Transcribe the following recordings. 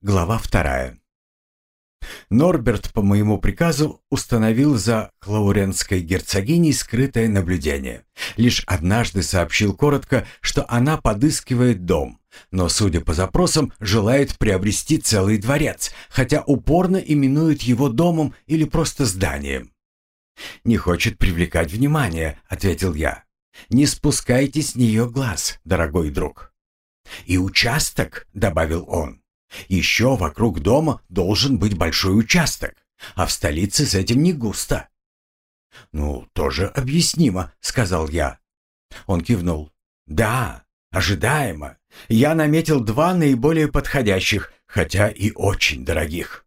глава вторая. Норберт по моему приказу установил за Клауренской герцогиней скрытое наблюдение. Лишь однажды сообщил коротко, что она подыскивает дом, но, судя по запросам, желает приобрести целый дворец, хотя упорно именует его домом или просто зданием. «Не хочет привлекать внимание», — ответил я. «Не спускайте с нее глаз, дорогой друг». «И участок», — добавил он. Еще вокруг дома должен быть большой участок, а в столице с этим не густо. «Ну, тоже объяснимо», — сказал я. Он кивнул. «Да, ожидаемо. Я наметил два наиболее подходящих, хотя и очень дорогих».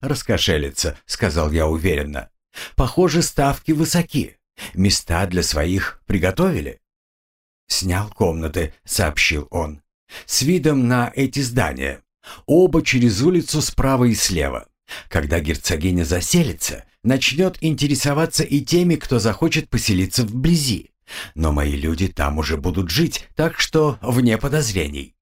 «Раскошелиться», — сказал я уверенно. «Похоже, ставки высоки. Места для своих приготовили?» «Снял комнаты», — сообщил он с видом на эти здания. Оба через улицу справа и слева. Когда герцогиня заселится, начнет интересоваться и теми, кто захочет поселиться вблизи. Но мои люди там уже будут жить, так что вне подозрений.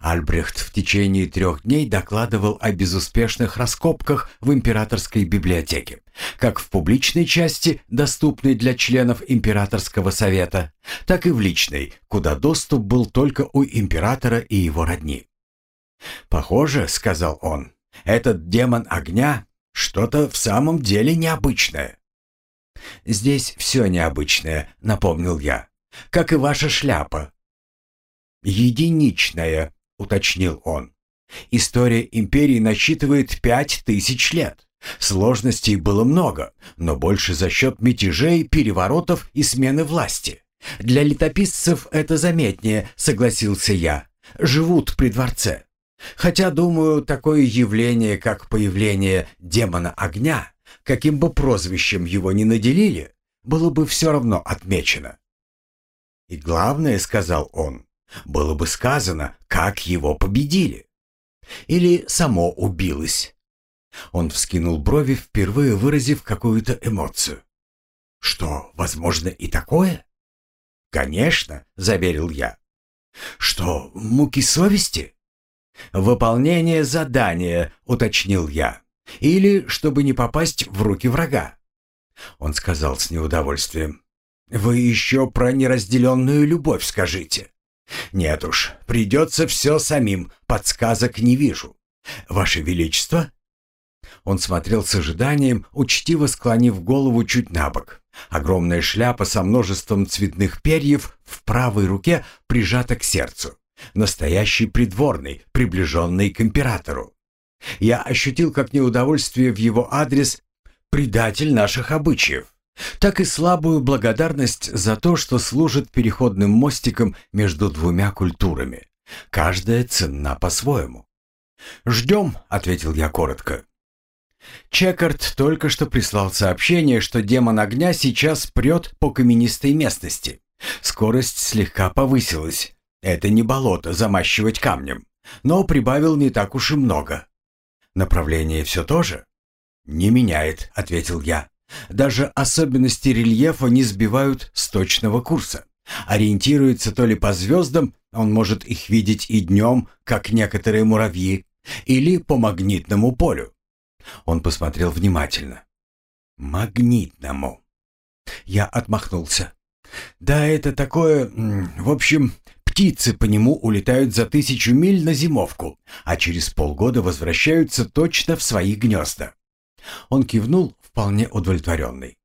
Альбрехт в течение трех дней докладывал о безуспешных раскопках в императорской библиотеке, как в публичной части, доступной для членов императорского совета, так и в личной, куда доступ был только у императора и его родни. «Похоже, — сказал он, — этот демон огня — что-то в самом деле необычное». «Здесь все необычное», — напомнил я, — «как и ваша шляпа, «Единичная», — уточнил он. «История империи насчитывает пять тысяч лет. Сложностей было много, но больше за счет мятежей, переворотов и смены власти. Для летописцев это заметнее, согласился я. Живут при дворце. Хотя, думаю, такое явление, как появление демона огня, каким бы прозвищем его ни наделили, было бы все равно отмечено. «И главное, — сказал он, было бы сказано, как его победили. Или само убилось. Он вскинул брови, впервые выразив какую-то эмоцию. «Что, возможно и такое?» «Конечно», — заверил я. «Что, муки совести?» «Выполнение задания», — уточнил я. «Или чтобы не попасть в руки врага». Он сказал с неудовольствием. «Вы еще про неразделенную любовь скажите». «Нет уж, придется все самим, подсказок не вижу. Ваше Величество?» Он смотрел с ожиданием, учтиво склонив голову чуть на бок. Огромная шляпа со множеством цветных перьев в правой руке прижата к сердцу. Настоящий придворный, приближенный к императору. Я ощутил как неудовольствие в его адрес предатель наших обычаев так и слабую благодарность за то, что служит переходным мостиком между двумя культурами. Каждая ценна по-своему. «Ждем», — ответил я коротко. Чекард только что прислал сообщение, что демон огня сейчас прет по каменистой местности. Скорость слегка повысилась. Это не болото замащивать камнем, но прибавил не так уж и много. Направление все то же? «Не меняет», — ответил я. Даже особенности рельефа не сбивают с точного курса. Ориентируется то ли по звездам, он может их видеть и днем, как некоторые муравьи, или по магнитному полю. Он посмотрел внимательно. Магнитному. Я отмахнулся. Да, это такое... В общем, птицы по нему улетают за тысячу миль на зимовку, а через полгода возвращаются точно в свои гнезда. Он кивнул, вполне удовлетворенный.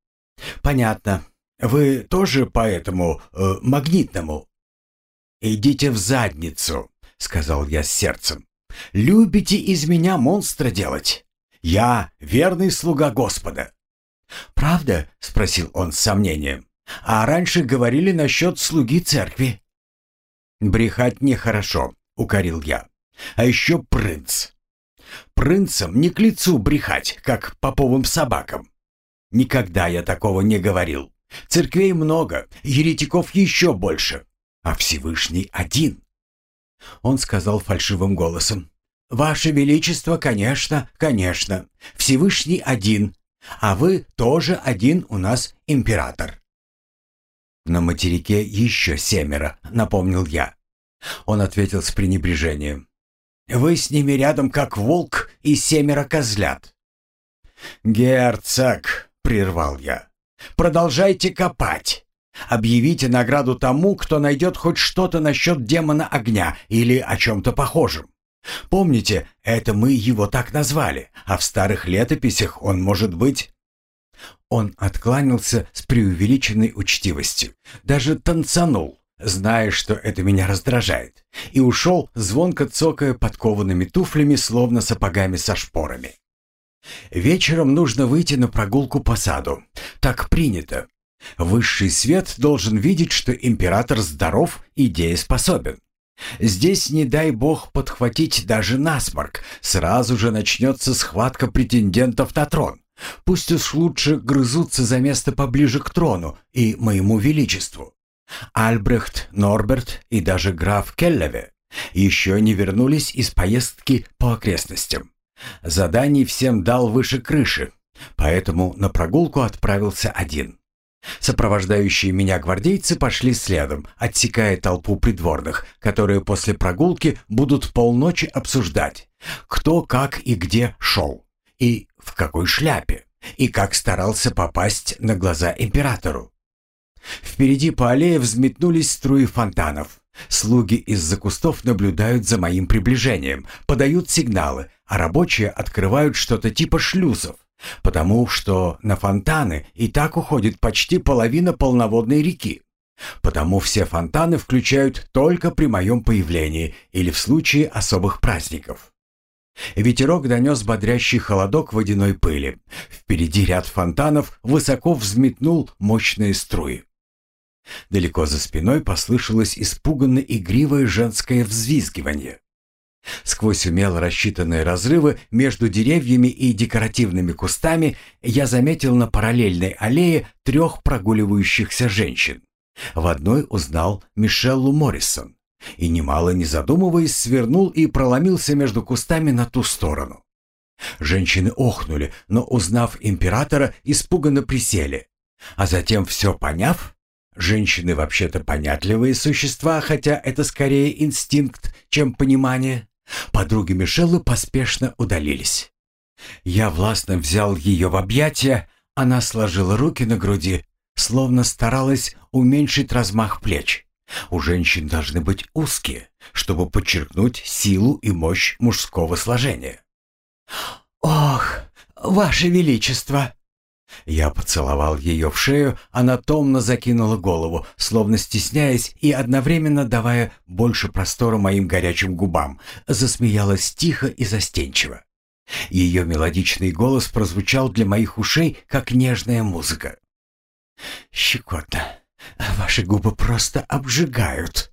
«Понятно. Вы тоже по этому э, магнитному?» «Идите в задницу», — сказал я с сердцем. «Любите из меня монстра делать? Я верный слуга Господа». «Правда?» — спросил он с сомнением. «А раньше говорили насчет слуги церкви». «Брехать нехорошо», — укорил я. «А еще принц. Принцам не к лицу брехать, как поповым собакам. Никогда я такого не говорил. Церквей много, еретиков еще больше, а Всевышний один. Он сказал фальшивым голосом. «Ваше Величество, конечно, конечно. Всевышний один, а вы тоже один у нас император». «На материке еще семеро», — напомнил я. Он ответил с пренебрежением. Вы с ними рядом, как волк и семеро козлят». «Герцог», — прервал я, — «продолжайте копать. Объявите награду тому, кто найдет хоть что-то насчет демона огня или о чем-то похожем. Помните, это мы его так назвали, а в старых летописях он может быть...» Он откланялся с преувеличенной учтивостью, даже танцанул, зная, что это меня раздражает, и ушел, звонко цокая подкованными туфлями, словно сапогами со шпорами. Вечером нужно выйти на прогулку по саду. Так принято. Высший свет должен видеть, что император здоров и дееспособен. Здесь, не дай бог, подхватить даже насморк. Сразу же начнется схватка претендентов на трон. Пусть уж лучше грызутся за место поближе к трону и моему величеству. Альбрехт, Норберт и даже граф Келлеве еще не вернулись из поездки по окрестностям. Заданий всем дал выше крыши, поэтому на прогулку отправился один. Сопровождающие меня гвардейцы пошли следом, отсекая толпу придворных, которые после прогулки будут полночи обсуждать, кто как и где шел, и в какой шляпе, и как старался попасть на глаза императору. Впереди по аллее взметнулись струи фонтанов. Слуги из-за кустов наблюдают за моим приближением, подают сигналы, а рабочие открывают что-то типа шлюзов, потому что на фонтаны и так уходит почти половина полноводной реки. Потому все фонтаны включают только при моем появлении или в случае особых праздников. Ветерок донес бодрящий холодок водяной пыли. Впереди ряд фонтанов высоко взметнул мощные струи. Далеко за спиной послышалось испуганно игривое женское взвизгивание. Сквозь умело рассчитанные разрывы между деревьями и декоративными кустами я заметил на параллельной аллее трех прогуливающихся женщин. В одной узнал Мишеллу Моррисон и, немало не задумываясь, свернул и проломился между кустами на ту сторону. Женщины охнули, но, узнав императора, испуганно присели, а затем, все поняв, Женщины вообще-то понятливые существа, хотя это скорее инстинкт, чем понимание. Подруги Мишеллы поспешно удалились. Я властно взял ее в объятия, она сложила руки на груди, словно старалась уменьшить размах плеч. У женщин должны быть узкие, чтобы подчеркнуть силу и мощь мужского сложения. «Ох, Ваше Величество!» Я поцеловал ее в шею, она томно закинула голову, словно стесняясь и одновременно давая больше простора моим горячим губам, засмеялась тихо и застенчиво. Ее мелодичный голос прозвучал для моих ушей, как нежная музыка. «Щекотно. Ваши губы просто обжигают».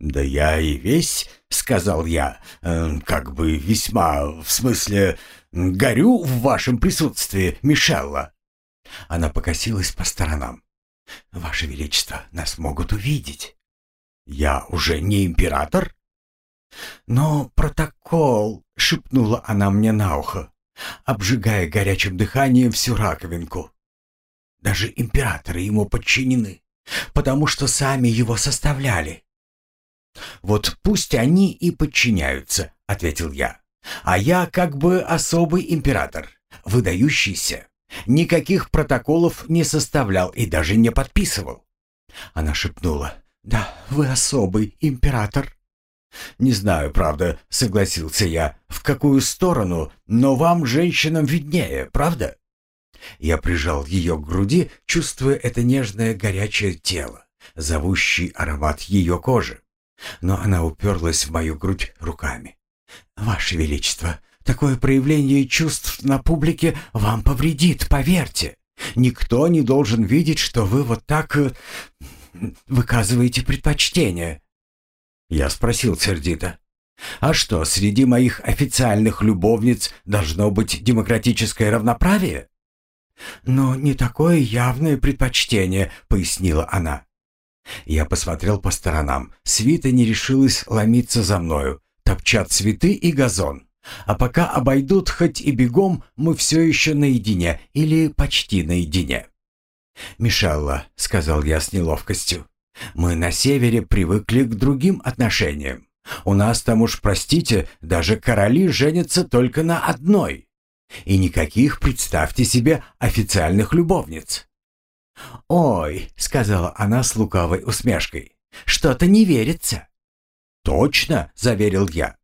«Да я и весь», — сказал я, э, — «как бы весьма, в смысле, горю в вашем присутствии, Мишелла». Она покосилась по сторонам. «Ваше Величество, нас могут увидеть». «Я уже не император?» «Но протокол», — шепнула она мне на ухо, обжигая горячим дыханием всю раковинку. «Даже императоры ему подчинены, потому что сами его составляли». «Вот пусть они и подчиняются», — ответил я. «А я как бы особый император, выдающийся. Никаких протоколов не составлял и даже не подписывал». Она шепнула. «Да, вы особый император». «Не знаю, правда», — согласился я, — «в какую сторону, но вам, женщинам, виднее, правда?» Я прижал ее к груди, чувствуя это нежное горячее тело, зовущий аромат ее кожи но она уперлась в мою грудь руками. «Ваше Величество, такое проявление чувств на публике вам повредит, поверьте. Никто не должен видеть, что вы вот так э, выказываете предпочтение». Я спросил сердито. «А что, среди моих официальных любовниц должно быть демократическое равноправие?» «Но не такое явное предпочтение», — пояснила она. Я посмотрел по сторонам. Свита не решилась ломиться за мною. Топчат цветы и газон. А пока обойдут хоть и бегом, мы все еще наедине или почти наедине. «Мишелла», — сказал я с неловкостью, — «мы на севере привыкли к другим отношениям. У нас там уж, простите, даже короли женятся только на одной. И никаких, представьте себе, официальных любовниц. «Ой», — сказала она с лукавой усмешкой, — «что-то не верится». «Точно», — заверил я.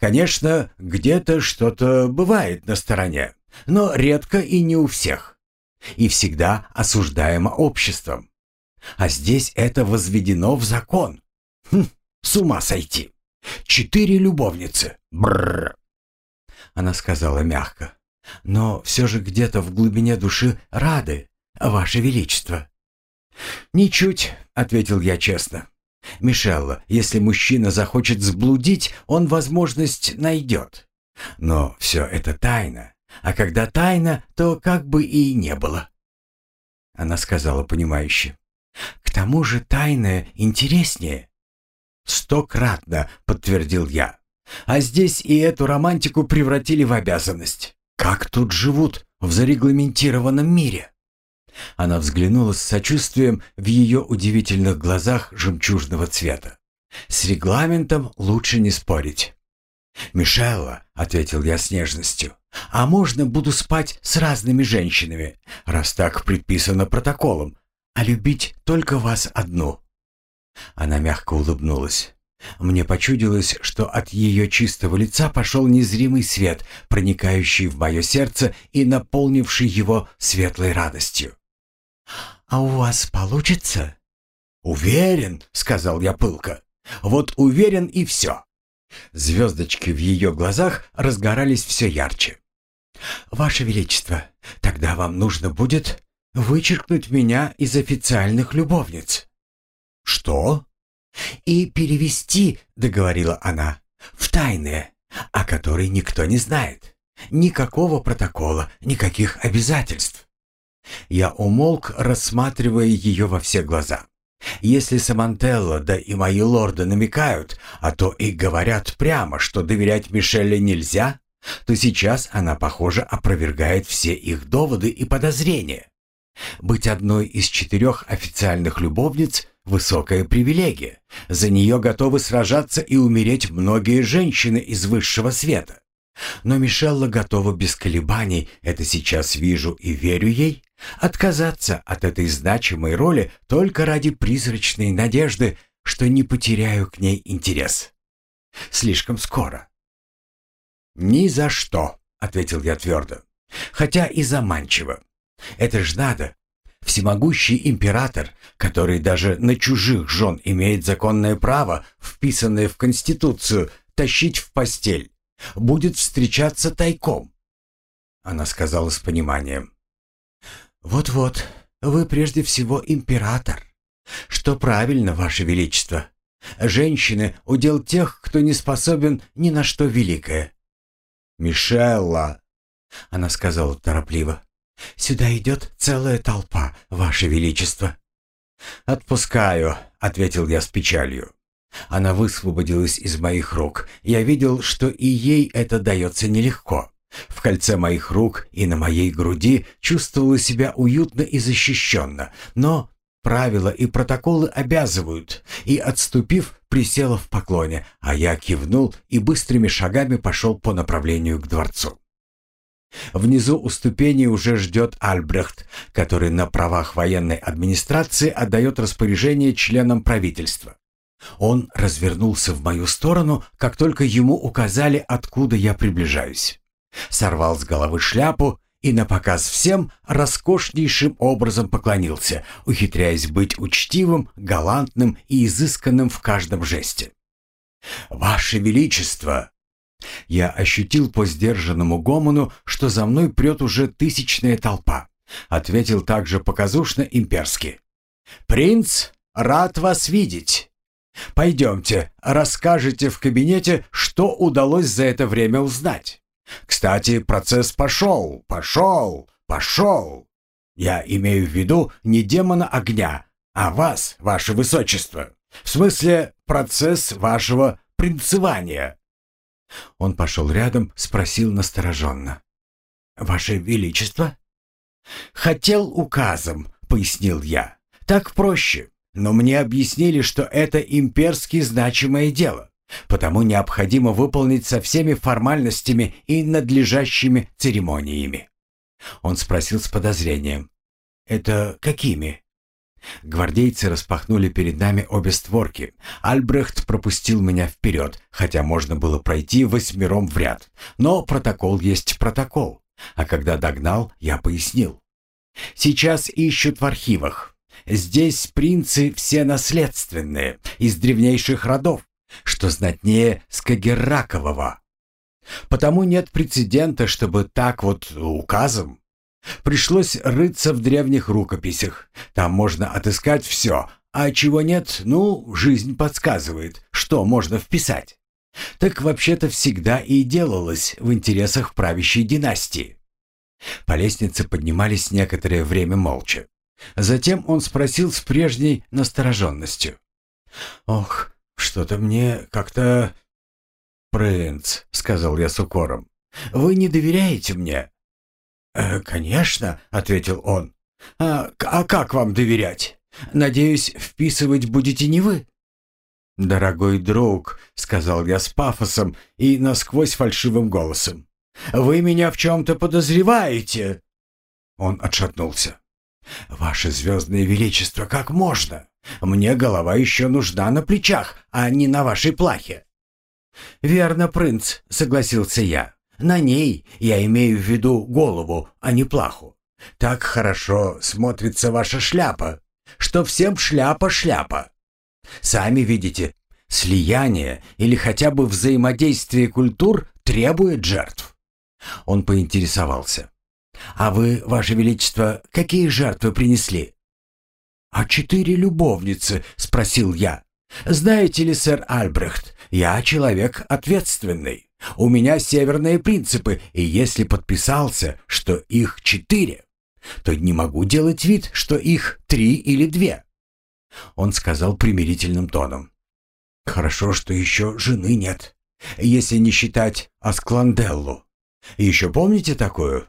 «Конечно, где-то что-то бывает на стороне, но редко и не у всех. И всегда осуждаемо обществом. А здесь это возведено в закон. Хм, с ума сойти. Четыре любовницы. Бррр. Она сказала мягко. Но все же где-то в глубине души рады, Ваше Величество. «Ничуть», — ответил я честно. «Мишелла, если мужчина захочет сблудить, он возможность найдет. Но все это тайна, а когда тайна, то как бы и не было». Она сказала понимающе. «К тому же тайное интереснее». «Стократно», — подтвердил я. «А здесь и эту романтику превратили в обязанность. Как тут живут в зарегламентированном мире?» Она взглянула с сочувствием в ее удивительных глазах жемчужного цвета. «С регламентом лучше не спорить». «Мишелла», — ответил я с нежностью, — «а можно буду спать с разными женщинами, раз так предписано протоколом, а любить только вас одну». Она мягко улыбнулась. Мне почудилось, что от ее чистого лица пошел незримый свет, проникающий в мое сердце и наполнивший его светлой радостью. «А у вас получится?» «Уверен», — сказал я пылко. «Вот уверен и все». Звездочки в ее глазах разгорались все ярче. «Ваше Величество, тогда вам нужно будет вычеркнуть меня из официальных любовниц». «Что?» «И перевести», — договорила она, — «в тайные, о которой никто не знает. Никакого протокола, никаких обязательств. Я умолк, рассматривая ее во все глаза. Если Самантелла, да и мои лорды намекают, а то и говорят прямо, что доверять Мишелле нельзя, то сейчас она, похоже, опровергает все их доводы и подозрения. Быть одной из четырех официальных любовниц – высокая привилегия. За нее готовы сражаться и умереть многие женщины из высшего света. Но Мишелла готова без колебаний, это сейчас вижу и верю ей, отказаться от этой значимой роли только ради призрачной надежды, что не потеряю к ней интерес. Слишком скоро. «Ни за что», — ответил я твердо, хотя и заманчиво. «Это ж надо. Всемогущий император, который даже на чужих жен имеет законное право, вписанное в Конституцию, тащить в постель, будет встречаться тайком. Она сказала с пониманием. «Вот-вот, вы прежде всего император. Что правильно, Ваше Величество. Женщины — удел тех, кто не способен ни на что великое». «Мишелла!» — она сказала торопливо. «Сюда идет целая толпа, Ваше Величество». «Отпускаю», — ответил я с печалью. Она высвободилась из моих рук. Я видел, что и ей это дается нелегко. В кольце моих рук и на моей груди чувствовала себя уютно и защищенно, но правила и протоколы обязывают, и, отступив, присела в поклоне, а я кивнул и быстрыми шагами пошел по направлению к дворцу. Внизу у ступени уже ждет Альбрехт, который на правах военной администрации отдает распоряжение членам правительства. Он развернулся в мою сторону, как только ему указали, откуда я приближаюсь. Сорвал с головы шляпу и на показ всем роскошнейшим образом поклонился, ухитряясь быть учтивым, галантным и изысканным в каждом жесте. «Ваше Величество!» Я ощутил по сдержанному гомону, что за мной прет уже тысячная толпа. Ответил также показушно имперски. «Принц, рад вас видеть!» Пойдемте, расскажете в кабинете, что удалось за это время узнать. Кстати, процесс пошел, пошел, пошел. Я имею в виду не демона огня, а вас, ваше высочество. В смысле, процесс вашего принцевания. Он пошел рядом, спросил настороженно. «Ваше Величество?» «Хотел указом», — пояснил я. «Так проще. Но мне объяснили, что это имперски значимое дело. потому необходимо выполнить со всеми формальностями и надлежащими церемониями. Он спросил с подозрением. «Это какими?» Гвардейцы распахнули перед нами обе створки. Альбрехт пропустил меня вперед, хотя можно было пройти восьмером в ряд. Но протокол есть протокол. А когда догнал, я пояснил. Сейчас ищут в архивах. Здесь принцы все наследственные, из древнейших родов, что знатнее Скагерракового. Потому нет прецедента, чтобы так вот указом. Пришлось рыться в древних рукописях. Там можно отыскать все, а чего нет, ну, жизнь подсказывает, что можно вписать. Так вообще-то всегда и делалось в интересах правящей династии. По лестнице поднимались некоторое время молча. Затем он спросил с прежней настороженностью. «Ох, что-то мне как-то...» «Принц», — сказал я с укором, — «вы не доверяете мне?» «Э, «Конечно», — ответил он. «А, «А как вам доверять? Надеюсь, вписывать будете не вы?» «Дорогой друг», — сказал я с пафосом и насквозь фальшивым голосом, «вы меня в чем-то подозреваете?» Он отшатнулся. «Ваше звездное величество, как можно? Мне голова еще нужна на плечах, а не на вашей плахе». «Верно, принц», — согласился я. «На ней я имею в виду голову, а не плаху. Так хорошо смотрится ваша шляпа, что всем шляпа-шляпа. Сами видите, слияние или хотя бы взаимодействие культур требует жертв». Он поинтересовался. «А вы, ваше величество, какие жертвы принесли?» «А четыре любовницы?» — спросил я. «Знаете ли, сэр Альбрехт, я человек ответственный. У меня северные принципы, и если подписался, что их четыре, то не могу делать вид, что их три или две». Он сказал примирительным тоном. «Хорошо, что еще жены нет, если не считать Аскланделлу. Еще помните такую?»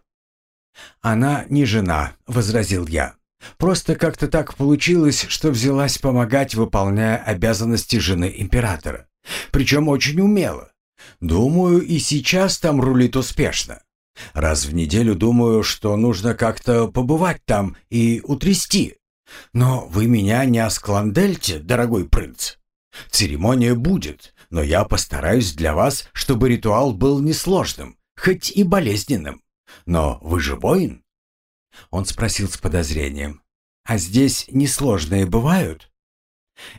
«Она не жена», — возразил я. Просто как-то так получилось, что взялась помогать, выполняя обязанности жены императора. Причем очень умело. Думаю, и сейчас там рулит успешно. Раз в неделю думаю, что нужно как-то побывать там и утрясти. Но вы меня не оскландельте, дорогой принц. Церемония будет, но я постараюсь для вас, чтобы ритуал был несложным, хоть и болезненным. Но вы же воин, он спросил с подозрением. «А здесь несложные бывают?»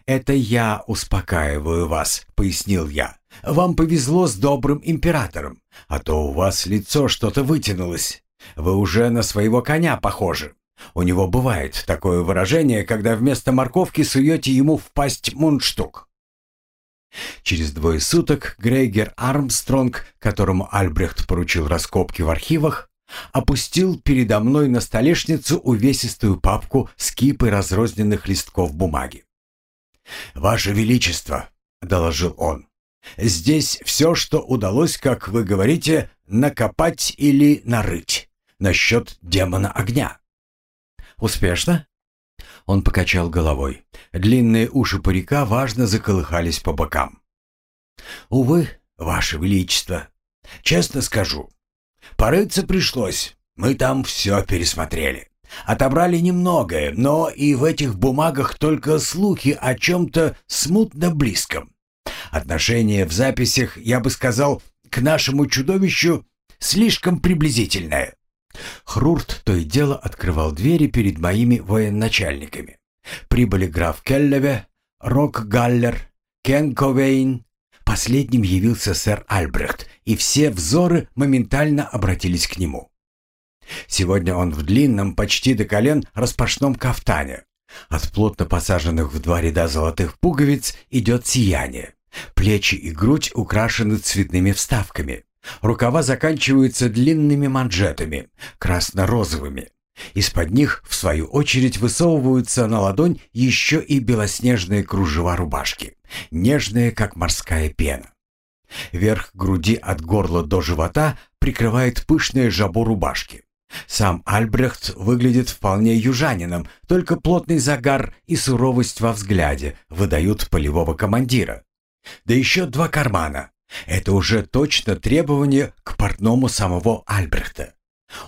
«Это я успокаиваю вас», — пояснил я. «Вам повезло с добрым императором, а то у вас лицо что-то вытянулось. Вы уже на своего коня похожи. У него бывает такое выражение, когда вместо морковки суете ему в пасть мундштук». Через двое суток Грейгер Армстронг, которому Альбрехт поручил раскопки в архивах, опустил передо мной на столешницу увесистую папку с кипой разрозненных листков бумаги. «Ваше Величество», — доложил он, — «здесь все, что удалось, как вы говорите, накопать или нарыть насчет демона огня». «Успешно?» Он покачал головой. Длинные уши парика важно заколыхались по бокам. «Увы, Ваше Величество, честно скажу, Порыться пришлось. Мы там все пересмотрели. Отобрали немногое, но и в этих бумагах только слухи о чем-то смутно близком. Отношение в записях, я бы сказал, к нашему чудовищу слишком приблизительное. Хрурт то и дело открывал двери перед моими военачальниками. Прибыли граф Келлеве, Рок Галлер, Кен Ковейн, Последним явился сэр Альбрехт, и все взоры моментально обратились к нему. Сегодня он в длинном, почти до колен, распашном кафтане. От плотно посаженных в два ряда золотых пуговиц идет сияние. Плечи и грудь украшены цветными вставками. Рукава заканчиваются длинными манжетами, красно-розовыми. Из-под них, в свою очередь, высовываются на ладонь еще и белоснежные кружева рубашки, нежные, как морская пена. Верх груди от горла до живота прикрывает пышное жабо рубашки. Сам Альбрехт выглядит вполне южанином, только плотный загар и суровость во взгляде выдают полевого командира. Да еще два кармана. Это уже точно требование к портному самого Альбрехта.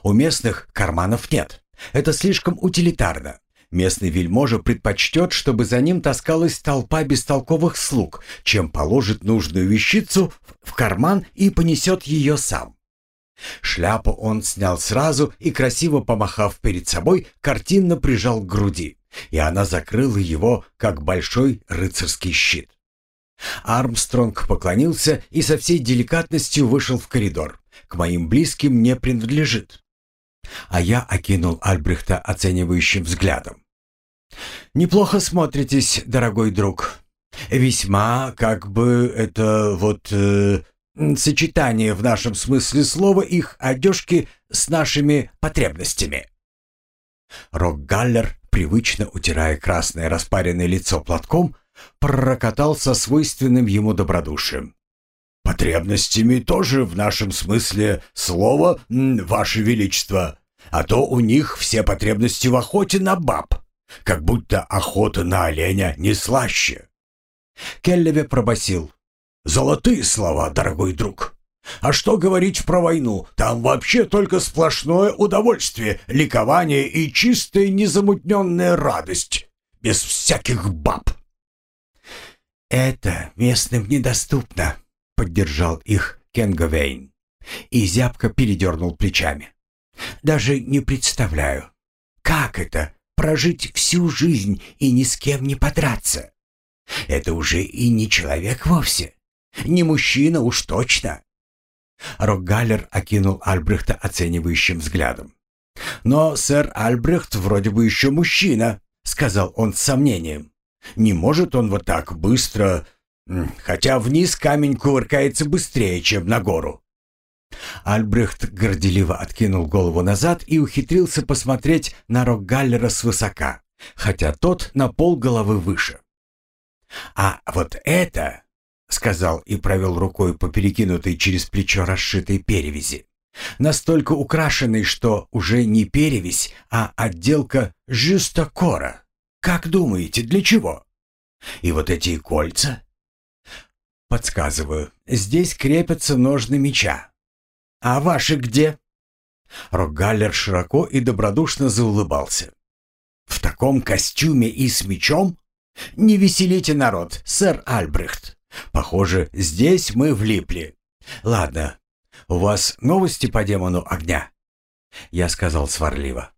У местных карманов нет. Это слишком утилитарно. Местный вельможа предпочтет, чтобы за ним таскалась толпа бестолковых слуг, чем положит нужную вещицу в карман и понесет ее сам. Шляпу он снял сразу и, красиво помахав перед собой, картинно прижал к груди, и она закрыла его, как большой рыцарский щит. Армстронг поклонился и со всей деликатностью вышел в коридор. К моим близким не принадлежит. А я окинул Альбрехта оценивающим взглядом. «Неплохо смотритесь, дорогой друг. Весьма, как бы, это вот... Э, сочетание в нашем смысле слова их одежки с нашими потребностями». Рокгаллер, привычно утирая красное распаренное лицо платком, пророкотал со свойственным ему добродушием. «Потребностями тоже в нашем смысле слова, Ваше Величество, а то у них все потребности в охоте на баб, как будто охота на оленя не слаще». Келлеве пробасил. «Золотые слова, дорогой друг. А что говорить про войну? Там вообще только сплошное удовольствие, ликование и чистая незамутненная радость, без всяких баб». «Это местным недоступно», — поддержал их Кенговейн. И зябко передернул плечами. «Даже не представляю, как это — прожить всю жизнь и ни с кем не подраться? Это уже и не человек вовсе, не мужчина уж точно». Рокгаллер окинул Альбрехта оценивающим взглядом. «Но сэр Альбрехт вроде бы еще мужчина», — сказал он с сомнением. Не может он вот так быстро... Хотя вниз камень кувыркается быстрее, чем на гору. Альбрехт горделиво откинул голову назад и ухитрился посмотреть на Рокгаллера свысока, хотя тот на пол головы выше. «А вот это...» — сказал и провел рукой по перекинутой через плечо расшитой перевязи. Настолько украшенной, что уже не перевязь, а отделка жюстокора. Как думаете, для чего? И вот эти кольца? Подсказываю, здесь крепятся ножны меча. А ваши где? Рогаллер широко и добродушно заулыбался. В таком костюме и с мечом? Не веселите народ, сэр Альбрехт. Похоже, здесь мы влипли. Ладно, у вас новости по демону огня? Я сказал сварливо.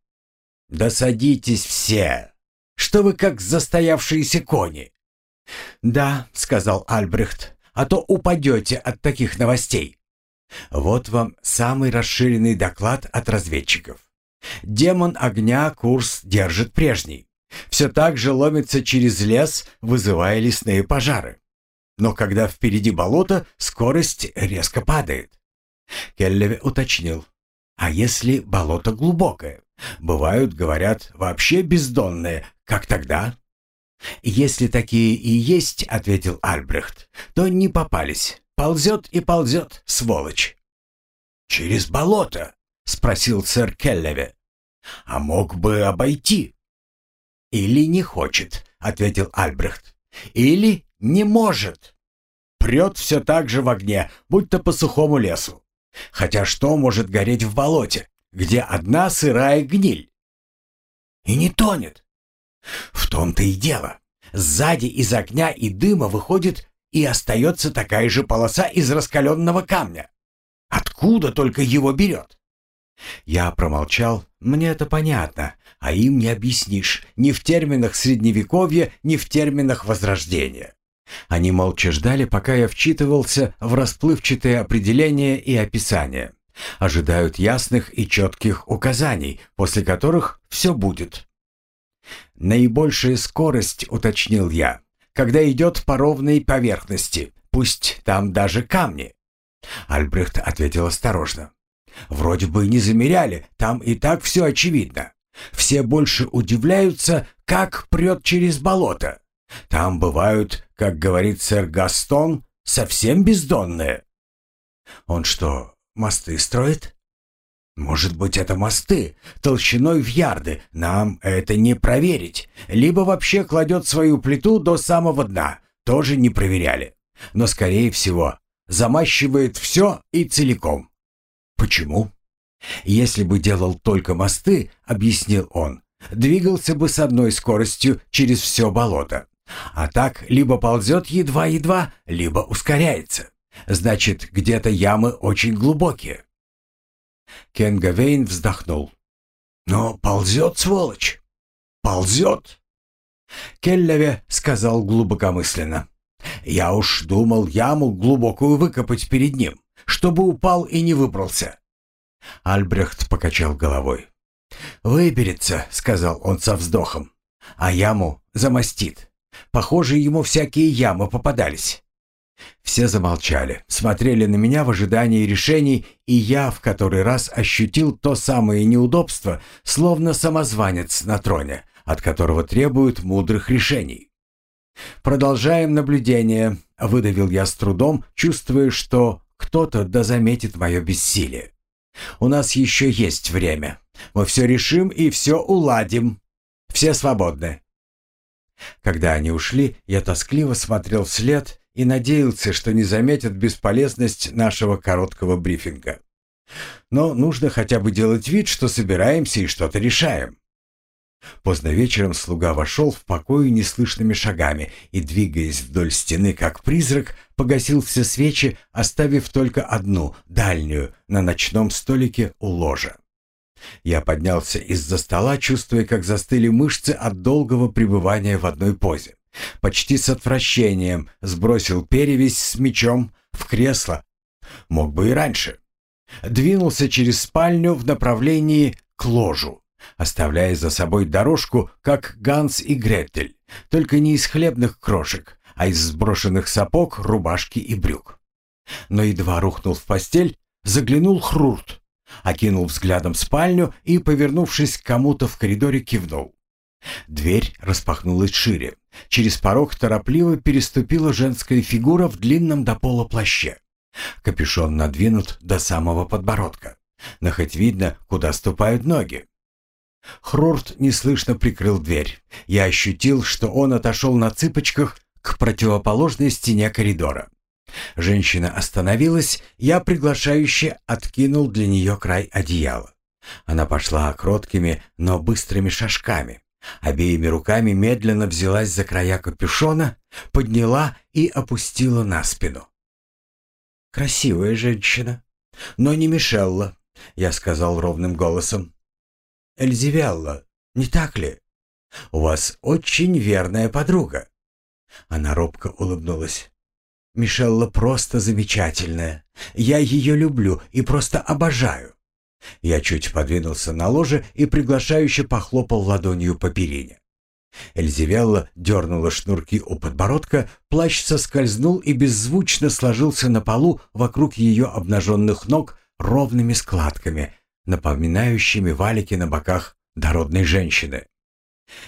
Да садитесь все, что вы как застоявшиеся кони». «Да», — сказал Альбрехт, — «а то упадете от таких новостей». Вот вам самый расширенный доклад от разведчиков. Демон огня курс держит прежний. Все так же ломится через лес, вызывая лесные пожары. Но когда впереди болото, скорость резко падает. Келлеве уточнил. А если болото глубокое? Бывают, говорят, вообще бездонные, как тогда? Если такие и есть, ответил Альбрехт, то не попались. Ползет и ползет, сволочь. Через болото? Спросил сэр Келлеве. А мог бы обойти. Или не хочет, ответил Альбрехт. Или не может. Прет все так же в огне, будто по сухому лесу. Хотя что может гореть в болоте, где одна сырая гниль? И не тонет. В том-то и дело. Сзади из огня и дыма выходит и остается такая же полоса из раскаленного камня. Откуда только его берет? Я промолчал, мне это понятно, а им не объяснишь ни в терминах Средневековья, ни в терминах Возрождения. Они молча ждали, пока я вчитывался в расплывчатые определения и описания. Ожидают ясных и четких указаний, после которых все будет. «Наибольшая скорость», — уточнил я, — «когда идет по ровной поверхности, пусть там даже камни». Альбрехт ответил осторожно. «Вроде бы не замеряли, там и так все очевидно. Все больше удивляются, как прет через болото. Там бывают, как говорит сэр Гастон, совсем бездонные. Он что, мосты строит? Может быть, это мосты, толщиной в ярды, нам это не проверить. Либо вообще кладет свою плиту до самого дна, тоже не проверяли. но, скорее всего, замащивает все и целиком. Почему? Если бы делал только мосты, объяснил он, двигался бы с одной скоростью через все болото. А так либо ползет едва-едва, либо ускоряется. Значит, где-то ямы очень глубокие. Кен Гавейн вздохнул. «Но ползет, сволочь! Ползет!» Келлеве сказал глубокомысленно. «Я уж думал яму глубокую выкопать перед ним, чтобы упал и не выбрался». Альбрехт покачал головой. «Выберется», — сказал он со вздохом, — «а яму замостит. Похоже, ему всякие ямы попадались. Все замолчали, смотрели на меня в ожидании решений, и я в который раз ощутил то самое неудобство, словно самозванец на троне, от которого требуют мудрых решений. «Продолжаем наблюдение», — выдавил я с трудом, чувствуя, что кто-то да заметит мое бессилие. «У нас еще есть время. Мы все решим и все уладим. Все свободны». Когда они ушли, я тоскливо смотрел вслед и надеялся, что не заметят бесполезность нашего короткого брифинга. Но нужно хотя бы делать вид, что собираемся и что-то решаем. Поздно вечером слуга вошел в покой неслышными шагами и, двигаясь вдоль стены как призрак, погасил все свечи, оставив только одну, дальнюю, на ночном столике у ложа. Я поднялся из-за стола, чувствуя, как застыли мышцы от долгого пребывания в одной позе. Почти с отвращением сбросил перевязь с мечом в кресло. Мог бы и раньше. Двинулся через спальню в направлении к ложу, оставляя за собой дорожку, как Ганс и Гретель, только не из хлебных крошек, а из сброшенных сапог, рубашки и брюк. Но едва рухнул в постель, заглянул Хрурт, окинул взглядом спальню и, повернувшись к кому-то в коридоре, кивнул. Дверь распахнулась шире. Через порог торопливо переступила женская фигура в длинном до пола плаще. Капюшон надвинут до самого подбородка. Но хоть видно, куда ступают ноги. Хрурт неслышно прикрыл дверь. Я ощутил, что он отошел на цыпочках к противоположной стене коридора. Женщина остановилась, я приглашающе откинул для нее край одеяла. Она пошла кроткими, но быстрыми шажками. Обеими руками медленно взялась за края капюшона, подняла и опустила на спину. «Красивая женщина, но не Мишелла», — я сказал ровным голосом. «Эльзивелла, не так ли? У вас очень верная подруга». Она робко улыбнулась. «Мишелла просто замечательная. Я ее люблю и просто обожаю. Я чуть подвинулся на ложе и приглашающе похлопал ладонью по перине. Эльзевелла дернула шнурки у подбородка, плащ соскользнул и беззвучно сложился на полу вокруг ее обнаженных ног ровными складками, напоминающими валики на боках дородной женщины.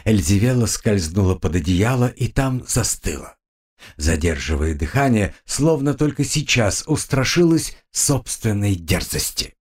Эльзевелла скользнула под одеяло и там застыла. Задерживая дыхание, словно только сейчас устрашилась собственной дерзости.